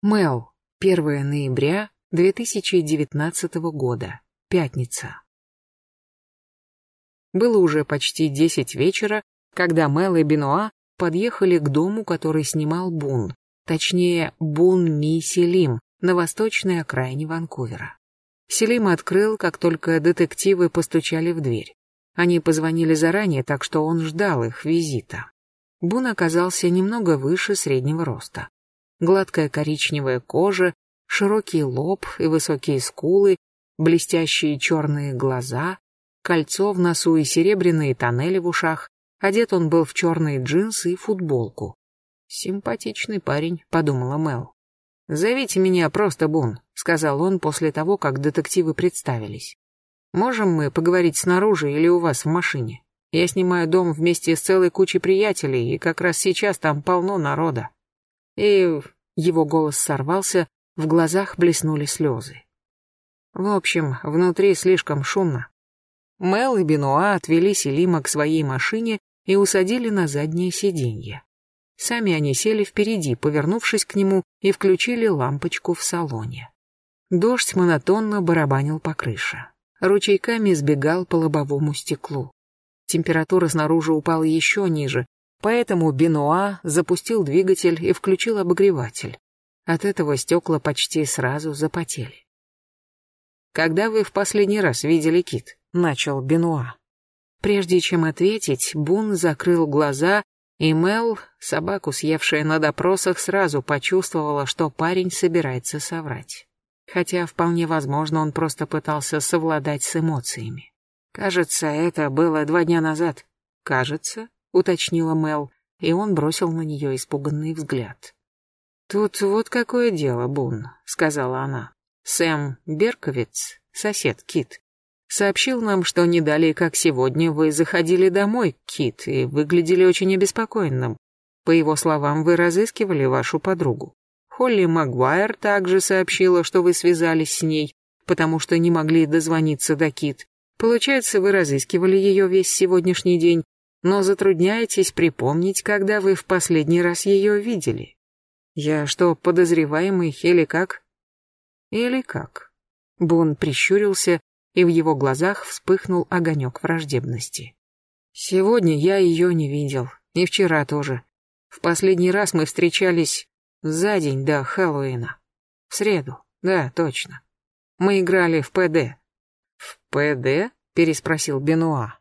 Мел. 1 ноября 2019 года. Пятница. Было уже почти десять вечера, когда Мел и Бенуа подъехали к дому, который снимал Бун, точнее Бун Ми Селим, на восточной окраине Ванкувера. Селим открыл, как только детективы постучали в дверь. Они позвонили заранее, так что он ждал их визита. Бун оказался немного выше среднего роста гладкая коричневая кожа, широкий лоб и высокие скулы, блестящие черные глаза, кольцо в носу и серебряные тоннели в ушах. Одет он был в черные джинсы и футболку. «Симпатичный парень», — подумала Мел. «Зовите меня просто Бун», — сказал он после того, как детективы представились. «Можем мы поговорить снаружи или у вас в машине? Я снимаю дом вместе с целой кучей приятелей, и как раз сейчас там полно народа». И его голос сорвался, в глазах блеснули слезы. В общем, внутри слишком шумно. Мел и Бенуа отвели Селима к своей машине и усадили на заднее сиденье. Сами они сели впереди, повернувшись к нему, и включили лампочку в салоне. Дождь монотонно барабанил по крыше. Ручейками сбегал по лобовому стеклу. Температура снаружи упала еще ниже, Поэтому Бенуа запустил двигатель и включил обогреватель. От этого стекла почти сразу запотели. «Когда вы в последний раз видели кит?» — начал Бенуа. Прежде чем ответить, Бун закрыл глаза, и Мел, собаку, съевшая на допросах, сразу почувствовала, что парень собирается соврать. Хотя вполне возможно, он просто пытался совладать с эмоциями. Кажется, это было два дня назад. Кажется, — уточнила Мел, и он бросил на нее испуганный взгляд. «Тут вот какое дело, Бун», — сказала она. «Сэм Берковиц, сосед Кит, сообщил нам, что не далее, как сегодня, вы заходили домой, Кит, и выглядели очень обеспокоенным. По его словам, вы разыскивали вашу подругу. Холли Магуайр также сообщила, что вы связались с ней, потому что не могли дозвониться до Кит. Получается, вы разыскивали ее весь сегодняшний день но затрудняетесь припомнить, когда вы в последний раз ее видели. Я что, подозреваемый или как? Или как? Бун прищурился, и в его глазах вспыхнул огонек враждебности. Сегодня я ее не видел, и вчера тоже. В последний раз мы встречались за день до Хэллоуина. В среду, да, точно. Мы играли в ПД. В ПД? переспросил Бенуа.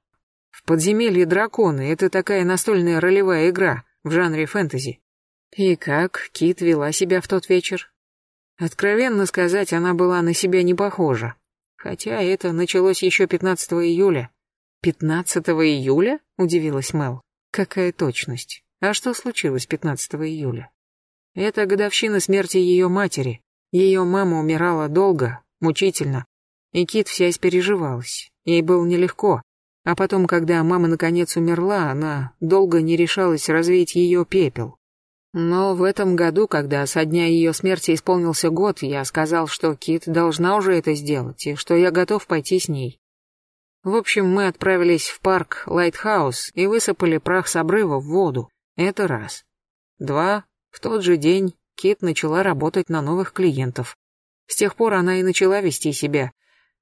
В подземелье драконы — это такая настольная ролевая игра в жанре фэнтези. И как Кит вела себя в тот вечер? Откровенно сказать, она была на себя не похожа. Хотя это началось еще 15 июля. 15 июля? Удивилась Мел. Какая точность. А что случилось 15 июля? Это годовщина смерти ее матери. Ее мама умирала долго, мучительно. И Кит вся испереживалась. Ей было нелегко. А потом, когда мама наконец умерла, она долго не решалась развеять ее пепел. Но в этом году, когда со дня ее смерти исполнился год, я сказал, что Кит должна уже это сделать, и что я готов пойти с ней. В общем, мы отправились в парк Лайтхаус и высыпали прах с обрыва в воду. Это раз. Два. В тот же день Кит начала работать на новых клиентов. С тех пор она и начала вести себя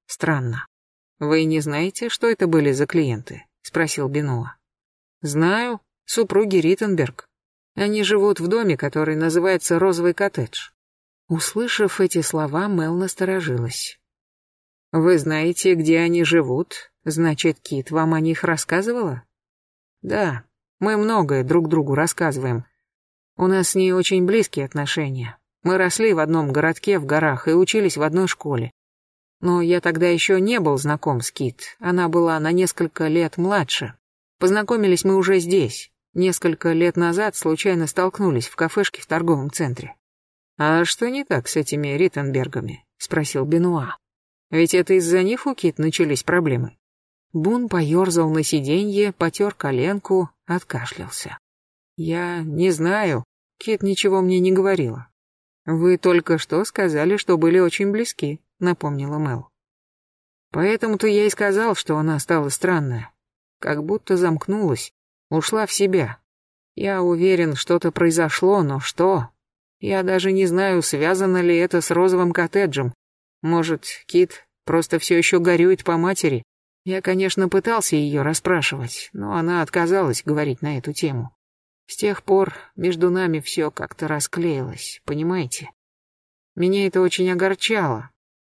странно. «Вы не знаете, что это были за клиенты?» — спросил Бенуа. «Знаю. Супруги Риттенберг. Они живут в доме, который называется «Розовый коттедж». Услышав эти слова, Мел насторожилась. «Вы знаете, где они живут? Значит, Кит вам о них рассказывала?» «Да, мы многое друг другу рассказываем. У нас с ней очень близкие отношения. Мы росли в одном городке в горах и учились в одной школе. Но я тогда еще не был знаком с Кит, она была на несколько лет младше. Познакомились мы уже здесь. Несколько лет назад случайно столкнулись в кафешке в торговом центре. «А что не так с этими Риттенбергами?» — спросил Бенуа. «Ведь это из-за них у Кит начались проблемы». Бун поерзал на сиденье, потер коленку, откашлялся. «Я не знаю. Кит ничего мне не говорила. Вы только что сказали, что были очень близки напомнила Мел. Поэтому-то я и сказал, что она стала странная. Как будто замкнулась, ушла в себя. Я уверен, что-то произошло, но что? Я даже не знаю, связано ли это с розовым коттеджем. Может, Кит просто все еще горюет по матери. Я, конечно, пытался ее расспрашивать, но она отказалась говорить на эту тему. С тех пор между нами все как-то расклеилось, понимаете? Меня это очень огорчало.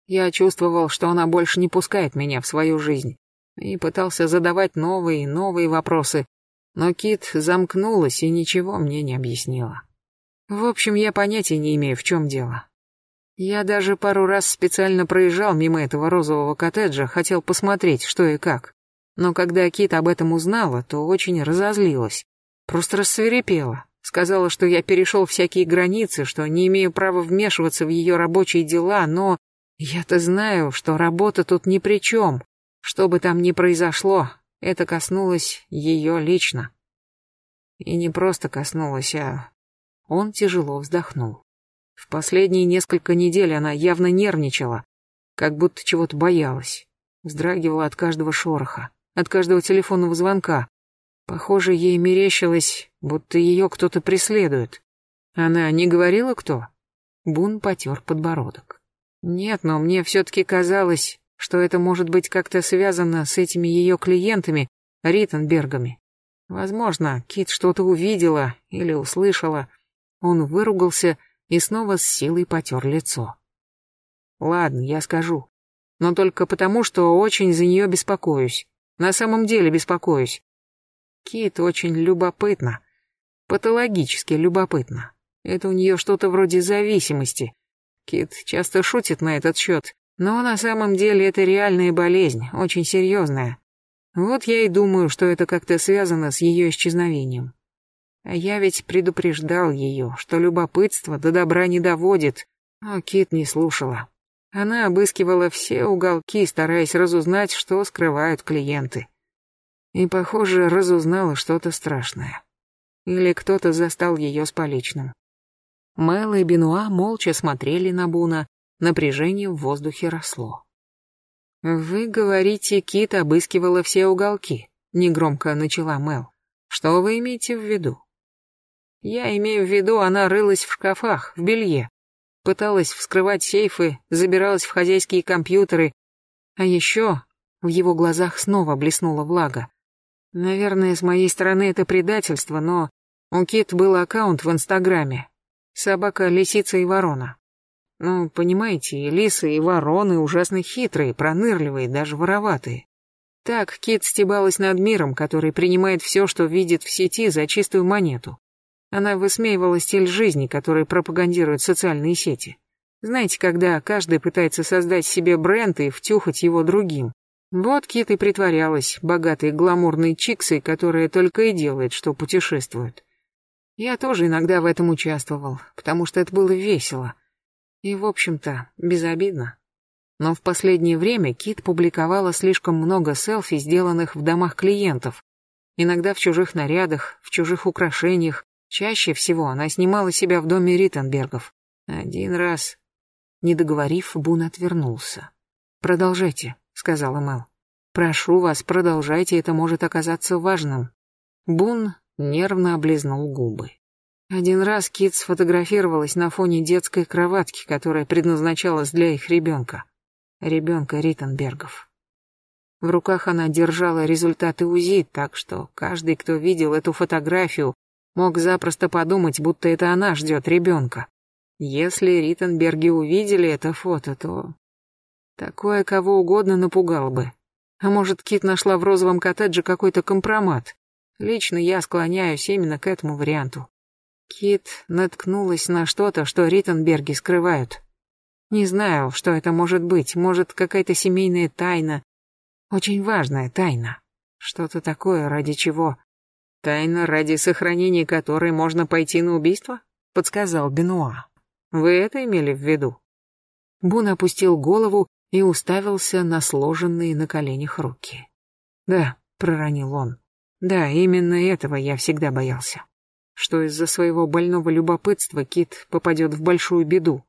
Я чувствовал, что она больше не пускает меня в свою жизнь, и пытался задавать новые и новые вопросы, но Кит замкнулась и ничего мне не объяснила. В общем, я понятия не имею, в чем дело. Я даже пару раз специально проезжал мимо этого розового коттеджа, хотел посмотреть, что и как. Но когда Кит об этом узнала, то очень разозлилась. Просто рассверепела. Сказала, что я перешел всякие границы, что не имею права вмешиваться в ее рабочие дела, но... Я-то знаю, что работа тут ни при чем. Что бы там ни произошло, это коснулось ее лично. И не просто коснулось, а... Он тяжело вздохнул. В последние несколько недель она явно нервничала, как будто чего-то боялась. Вздрагивала от каждого шороха, от каждого телефонного звонка. Похоже, ей мерещилось, будто ее кто-то преследует. Она не говорила, кто? Бун потер подбородок. Нет, но мне все-таки казалось, что это может быть как-то связано с этими ее клиентами, Риттенбергами. Возможно, Кит что-то увидела или услышала. Он выругался и снова с силой потер лицо. Ладно, я скажу. Но только потому, что очень за нее беспокоюсь. На самом деле беспокоюсь. Кит очень любопытна. Патологически любопытна. Это у нее что-то вроде зависимости. Кит часто шутит на этот счет, но на самом деле это реальная болезнь, очень серьезная. Вот я и думаю, что это как-то связано с ее исчезновением. А я ведь предупреждал ее, что любопытство до добра не доводит, но Кит не слушала. Она обыскивала все уголки, стараясь разузнать, что скрывают клиенты и, похоже, разузнала что-то страшное. Или кто-то застал ее с поличным. Мэл и Бенуа молча смотрели на Буна, напряжение в воздухе росло. «Вы говорите, Кит обыскивала все уголки», — негромко начала Мэл. «Что вы имеете в виду?» «Я имею в виду, она рылась в шкафах, в белье, пыталась вскрывать сейфы, забиралась в хозяйские компьютеры, а еще в его глазах снова блеснула влага. Наверное, с моей стороны это предательство, но у Кит был аккаунт в Инстаграме. Собака, лисица и ворона. Ну, понимаете, и лисы, и вороны ужасно хитрые, пронырливые, даже вороватые. Так Кит стебалась над миром, который принимает все, что видит в сети, за чистую монету. Она высмеивала стиль жизни, который пропагандируют социальные сети. Знаете, когда каждый пытается создать себе бренд и втюхать его другим. Вот Кит и притворялась богатой гламурной чиксой, которая только и делает, что путешествует. Я тоже иногда в этом участвовал, потому что это было весело. И, в общем-то, безобидно. Но в последнее время Кит публиковала слишком много селфи, сделанных в домах клиентов. Иногда в чужих нарядах, в чужих украшениях. Чаще всего она снимала себя в доме Риттенбергов. Один раз... Не договорив, Бун отвернулся. «Продолжайте», сказала Мэл. Прошу вас, продолжайте, это может оказаться важным. Бун нервно облизнул губы. Один раз Кит сфотографировалась на фоне детской кроватки, которая предназначалась для их ребенка. Ребенка Риттенбергов. В руках она держала результаты УЗИ, так что каждый, кто видел эту фотографию, мог запросто подумать, будто это она ждет ребенка. Если Риттенберги увидели это фото, то Такое кого угодно напугал бы. А может, Кит нашла в розовом коттедже какой-то компромат. Лично я склоняюсь именно к этому варианту. Кит наткнулась на что-то, что Риттенберги скрывают. Не знаю, что это может быть. Может, какая-то семейная тайна. Очень важная тайна. Что-то такое, ради чего. Тайна, ради сохранения которой можно пойти на убийство? Подсказал Бенуа. Вы это имели в виду? Бун опустил голову и уставился на сложенные на коленях руки. «Да», — проронил он, — «да, именно этого я всегда боялся. Что из-за своего больного любопытства Кит попадет в большую беду.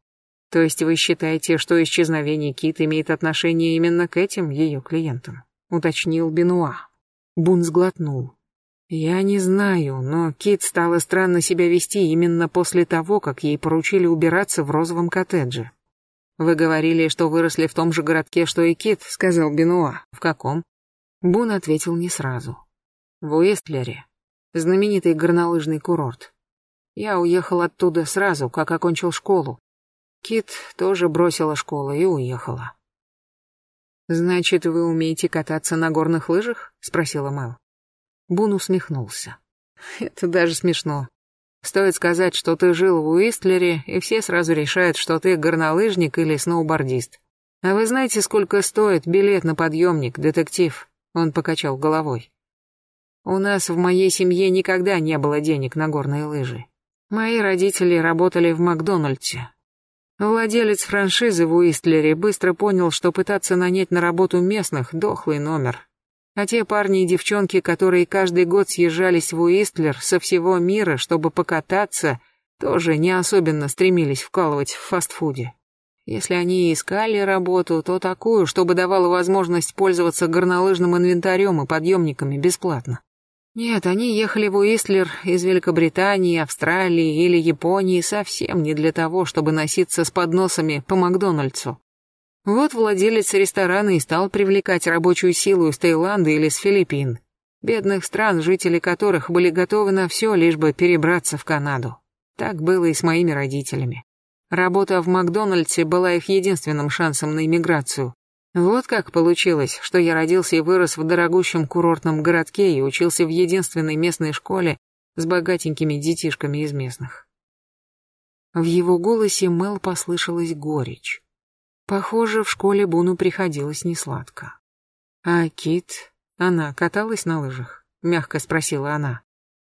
То есть вы считаете, что исчезновение Кит имеет отношение именно к этим ее клиентам?» — уточнил Бенуа. Бун сглотнул. Я не знаю, но Кит стала странно себя вести именно после того, как ей поручили убираться в розовом коттедже. Вы говорили, что выросли в том же городке, что и Кит, сказал Бенуа. В каком? Бун ответил не сразу. В Уэстлере. Знаменитый горнолыжный курорт. Я уехал оттуда сразу, как окончил школу. Кит тоже бросила школу и уехала. «Значит, вы умеете кататься на горных лыжах?» — спросила Мэл. Бун усмехнулся. «Это даже смешно. Стоит сказать, что ты жил в Уистлере, и все сразу решают, что ты горнолыжник или сноубордист. А вы знаете, сколько стоит билет на подъемник, детектив?» Он покачал головой. «У нас в моей семье никогда не было денег на горные лыжи. Мои родители работали в Макдональдсе. Владелец франшизы в Уистлере быстро понял, что пытаться нанять на работу местных – дохлый номер. А те парни и девчонки, которые каждый год съезжались в Уистлер со всего мира, чтобы покататься, тоже не особенно стремились вкалывать в фастфуде. Если они искали работу, то такую, чтобы давала возможность пользоваться горнолыжным инвентарем и подъемниками бесплатно. Нет, они ехали в Уистлер из Великобритании, Австралии или Японии совсем не для того, чтобы носиться с подносами по Макдональдсу. Вот владелец ресторана и стал привлекать рабочую силу из Таиланда или с Филиппин, бедных стран, жители которых были готовы на все, лишь бы перебраться в Канаду. Так было и с моими родителями. Работа в Макдональдсе была их единственным шансом на иммиграцию. Вот как получилось, что я родился и вырос в дорогущем курортном городке и учился в единственной местной школе с богатенькими детишками из местных. В его голосе Мел послышалась горечь. Похоже, в школе Буну приходилось несладко. «А Кит? Она каталась на лыжах?» — мягко спросила она.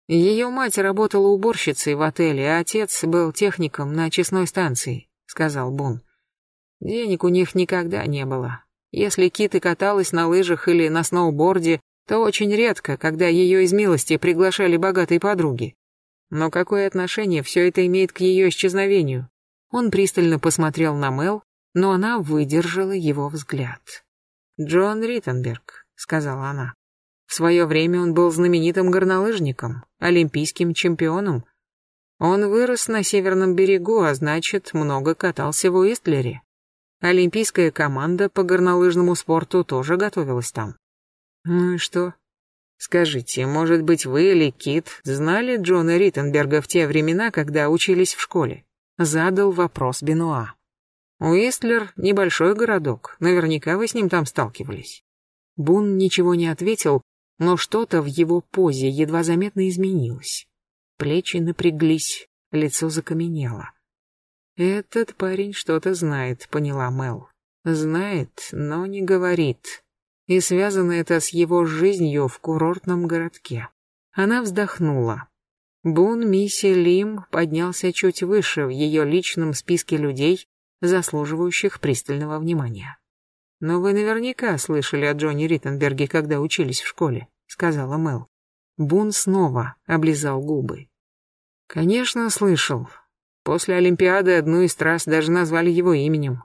Ее мать работала уборщицей в отеле, а отец был техником на честной станции, сказал Бун. Денег у них никогда не было. Если Кит каталась на лыжах или на сноуборде, то очень редко, когда ее из милости приглашали богатые подруги. Но какое отношение все это имеет к ее исчезновению? Он пристально посмотрел на Мел, но она выдержала его взгляд. «Джон Риттенберг», — сказала она. «В свое время он был знаменитым горнолыжником, олимпийским чемпионом. Он вырос на северном берегу, а значит, много катался в Уистлере. Олимпийская команда по горнолыжному спорту тоже готовилась там. Ну и что? Скажите, может быть, вы или Кит знали Джона Риттенберга в те времена, когда учились в школе? Задал вопрос Бенуа. Уистлер — небольшой городок, наверняка вы с ним там сталкивались. Бун ничего не ответил, но что-то в его позе едва заметно изменилось. Плечи напряглись, лицо закаменело. «Этот парень что-то знает», — поняла Мел. «Знает, но не говорит. И связано это с его жизнью в курортном городке». Она вздохнула. Бун Мисси Лим поднялся чуть выше в ее личном списке людей, заслуживающих пристального внимания. «Но вы наверняка слышали о Джонни Риттенберге, когда учились в школе», — сказала Мел. Бун снова облизал губы. «Конечно, слышал. После Олимпиады одну из трасс даже назвали его именем».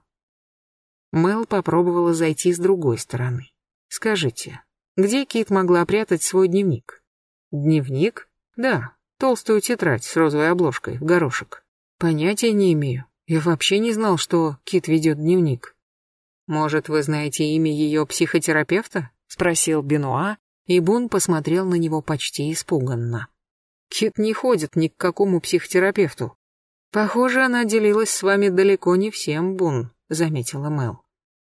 Мел попробовала зайти с другой стороны. «Скажите, где Кит могла прятать свой дневник?» «Дневник? Да, толстую тетрадь с розовой обложкой, в горошек. Понятия не имею. Я вообще не знал, что Кит ведет дневник. Может, вы знаете имя ее психотерапевта? Спросил Бенуа, и Бун посмотрел на него почти испуганно. Кит не ходит ни к какому психотерапевту. Похоже, она делилась с вами далеко не всем, Бун, заметила Мел.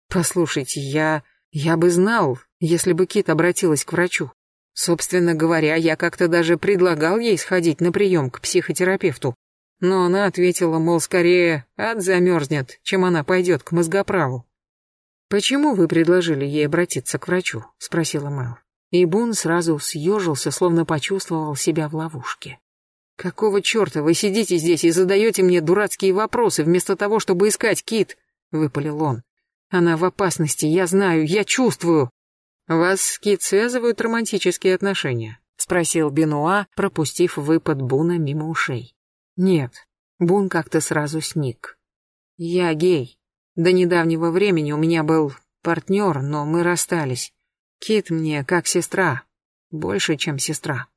Послушайте, я... я бы знал, если бы Кит обратилась к врачу. Собственно говоря, я как-то даже предлагал ей сходить на прием к психотерапевту, но она ответила, мол, скорее ад замерзнет, чем она пойдет к мозгоправу. «Почему вы предложили ей обратиться к врачу?» — спросила Мэл. И Бун сразу съежился, словно почувствовал себя в ловушке. «Какого черта вы сидите здесь и задаете мне дурацкие вопросы, вместо того, чтобы искать Кит?» — выпалил он. «Она в опасности, я знаю, я чувствую». «Вас с Кит связывают романтические отношения?» — спросил Бенуа, пропустив выпад Буна мимо ушей. Нет, Бун как-то сразу сник. Я гей. До недавнего времени у меня был партнер, но мы расстались. Кит мне как сестра. Больше, чем сестра.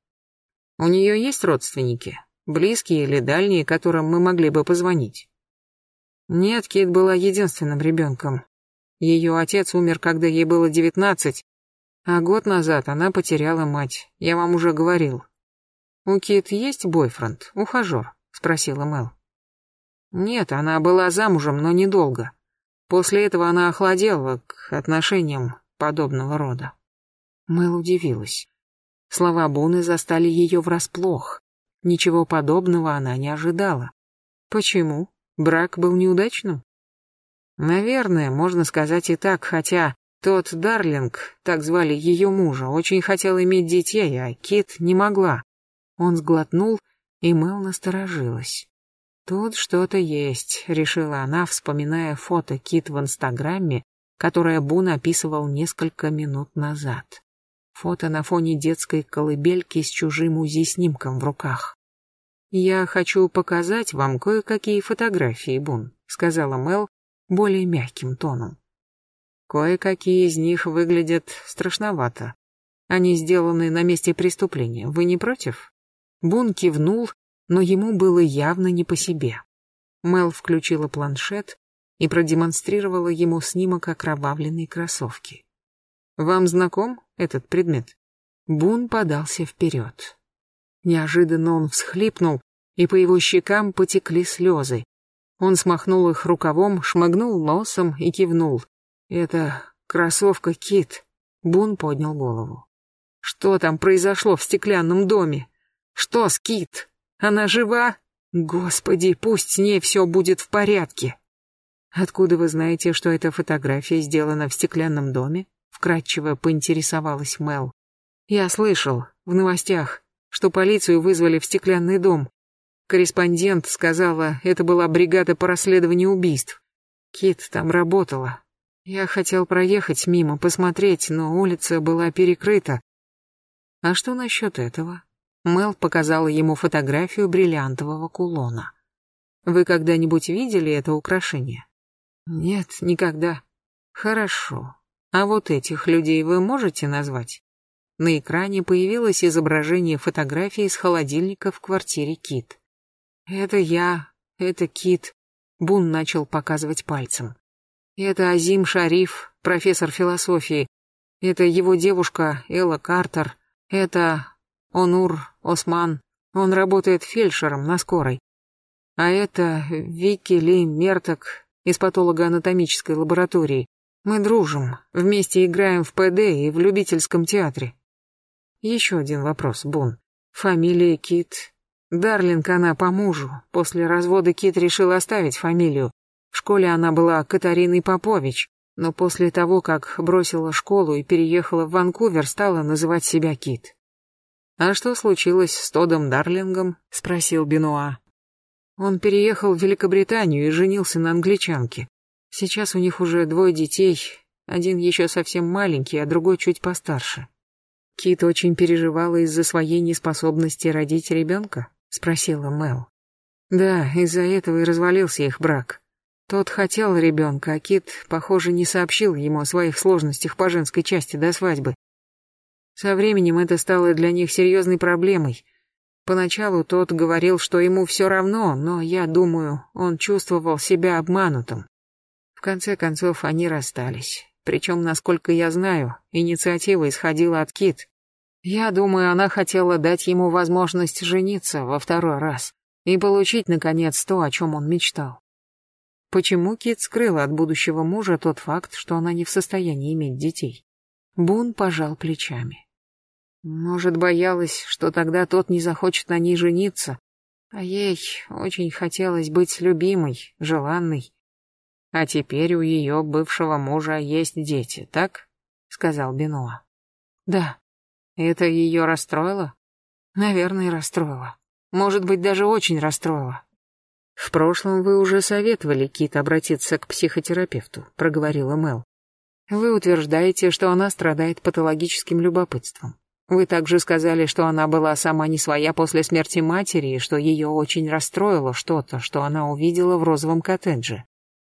У нее есть родственники? Близкие или дальние, которым мы могли бы позвонить? Нет, Кит была единственным ребенком. Ее отец умер, когда ей было девятнадцать, а год назад она потеряла мать, я вам уже говорил. У Кит есть бойфренд, ухажер? Спросила Мел. Нет, она была замужем, но недолго. После этого она охладела к отношениям подобного рода. Мэл удивилась. Слова Буны застали ее врасплох. Ничего подобного она не ожидала. Почему? Брак был неудачным? Наверное, можно сказать и так, хотя тот Дарлинг, так звали ее мужа, очень хотел иметь детей, а Кит не могла. Он сглотнул, и Мэл насторожилась. Тут что-то есть, решила она, вспоминая фото Кит в Инстаграме, которое Бун описывал несколько минут назад. Фото на фоне детской колыбельки с чужим УЗИ-снимком в руках. «Я хочу показать вам кое-какие фотографии, Бун», — сказала Мел более мягким тоном. «Кое-какие из них выглядят страшновато. Они сделаны на месте преступления. Вы не против?» Бун кивнул, но ему было явно не по себе. Мел включила планшет и продемонстрировала ему снимок окровавленной кроссовки. «Вам знаком этот предмет?» Бун подался вперед. Неожиданно он всхлипнул, и по его щекам потекли слезы. Он смахнул их рукавом, шмыгнул носом и кивнул. «Это кроссовка Кит». Бун поднял голову. «Что там произошло в стеклянном доме? Что с Кит? Она жива? Господи, пусть с ней все будет в порядке». «Откуда вы знаете, что эта фотография сделана в стеклянном доме?» Вкратчиво поинтересовалась Мел. Я слышал в новостях, что полицию вызвали в стеклянный дом. Корреспондент сказала, это была бригада по расследованию убийств. Кит там работала. Я хотел проехать мимо, посмотреть, но улица была перекрыта. А что насчет этого? Мел показала ему фотографию бриллиантового кулона. Вы когда-нибудь видели это украшение? Нет, никогда. Хорошо. А вот этих людей вы можете назвать? На экране появилось изображение фотографии с холодильника в квартире Кит. Это я, это Кит. Бун начал показывать пальцем. Это Азим Шариф, профессор философии. Это его девушка Элла Картер. Это Онур Осман. Он работает фельдшером на скорой. А это Вики Ли Мерток из патологоанатомической лаборатории. Мы дружим, вместе играем в ПД и в любительском театре. Еще один вопрос, Бун. Фамилия Кит. Дарлинг она по мужу. После развода Кит решил оставить фамилию. В школе она была Катариной Попович, но после того, как бросила школу и переехала в Ванкувер, стала называть себя Кит. «А что случилось с Тодом Дарлингом?» — спросил Бенуа. Он переехал в Великобританию и женился на англичанке. Сейчас у них уже двое детей, один еще совсем маленький, а другой чуть постарше. Кит очень переживала из-за своей неспособности родить ребенка? Спросила Мел. Да, из-за этого и развалился их брак. Тот хотел ребенка, а Кит, похоже, не сообщил ему о своих сложностях по женской части до свадьбы. Со временем это стало для них серьезной проблемой. Поначалу тот говорил, что ему все равно, но я думаю, он чувствовал себя обманутым. В конце концов, они расстались. Причем, насколько я знаю, инициатива исходила от Кит. Я думаю, она хотела дать ему возможность жениться во второй раз и получить, наконец, то, о чем он мечтал. Почему Кит скрыла от будущего мужа тот факт, что она не в состоянии иметь детей? Бун пожал плечами. Может, боялась, что тогда тот не захочет на ней жениться, а ей очень хотелось быть любимой, желанной. А теперь у ее бывшего мужа есть дети, так? Сказал Бенуа. Да. Это ее расстроило? Наверное, расстроило. Может быть, даже очень расстроило. В прошлом вы уже советовали Кит обратиться к психотерапевту, проговорила Мел. Вы утверждаете, что она страдает патологическим любопытством. Вы также сказали, что она была сама не своя после смерти матери и что ее очень расстроило что-то, что она увидела в розовом коттедже.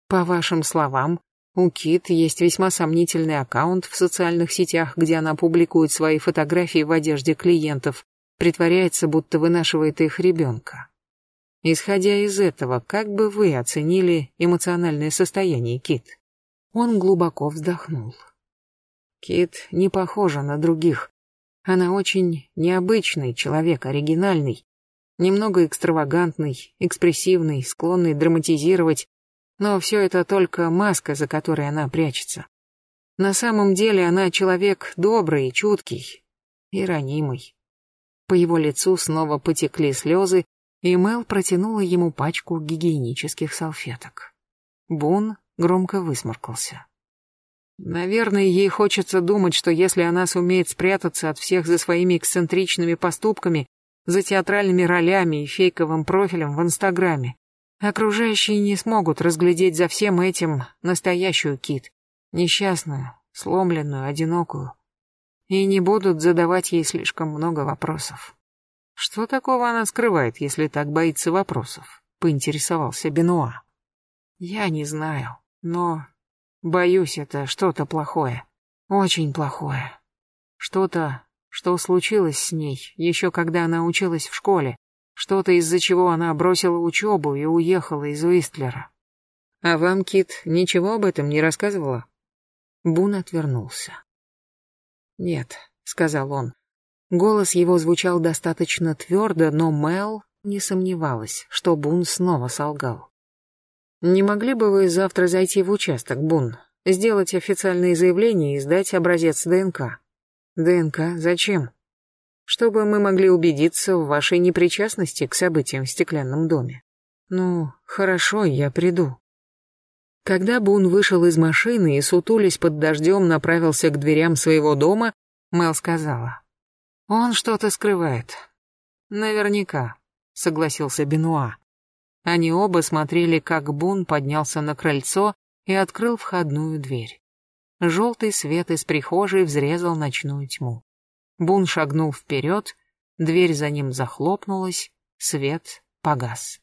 По вашим словам, у Кит есть весьма сомнительный аккаунт в социальных сетях, где она публикует свои фотографии в одежде клиентов, притворяется, будто вынашивает их ребенка. Исходя из этого, как бы вы оценили эмоциональное состояние Кит? Он глубоко вздохнул. Кит не похожа на других. Она очень необычный человек, оригинальный, немного экстравагантный, экспрессивный, склонный драматизировать, но все это только маска, за которой она прячется. На самом деле она человек добрый, чуткий и ранимый. По его лицу снова потекли слезы, и Мел протянула ему пачку гигиенических салфеток. Бун громко высморкался. Наверное, ей хочется думать, что если она сумеет спрятаться от всех за своими эксцентричными поступками, за театральными ролями и фейковым профилем в Инстаграме, окружающие не смогут разглядеть за всем этим настоящую Кит, несчастную, сломленную, одинокую, и не будут задавать ей слишком много вопросов. Что такого она скрывает, если так боится вопросов? Поинтересовался Бенуа. Я не знаю, но Боюсь, это что-то плохое. Очень плохое. Что-то, что случилось с ней, еще когда она училась в школе. Что-то, из-за чего она бросила учебу и уехала из Уистлера. А вам, Кит, ничего об этом не рассказывала? Бун отвернулся. «Нет», — сказал он. Голос его звучал достаточно твердо, но Мел не сомневалась, что Бун снова солгал. «Не могли бы вы завтра зайти в участок, Бун, сделать официальное заявление и сдать образец ДНК?» «ДНК? Зачем?» «Чтобы мы могли убедиться в вашей непричастности к событиям в стеклянном доме». «Ну, хорошо, я приду». Когда Бун вышел из машины и, сутулясь под дождем, направился к дверям своего дома, Мел сказала. «Он что-то скрывает». «Наверняка», — согласился Бенуа. Они оба смотрели, как Бун поднялся на крыльцо и открыл входную дверь. Желтый свет из прихожей взрезал ночную тьму. Бун шагнул вперед, дверь за ним захлопнулась, свет погас.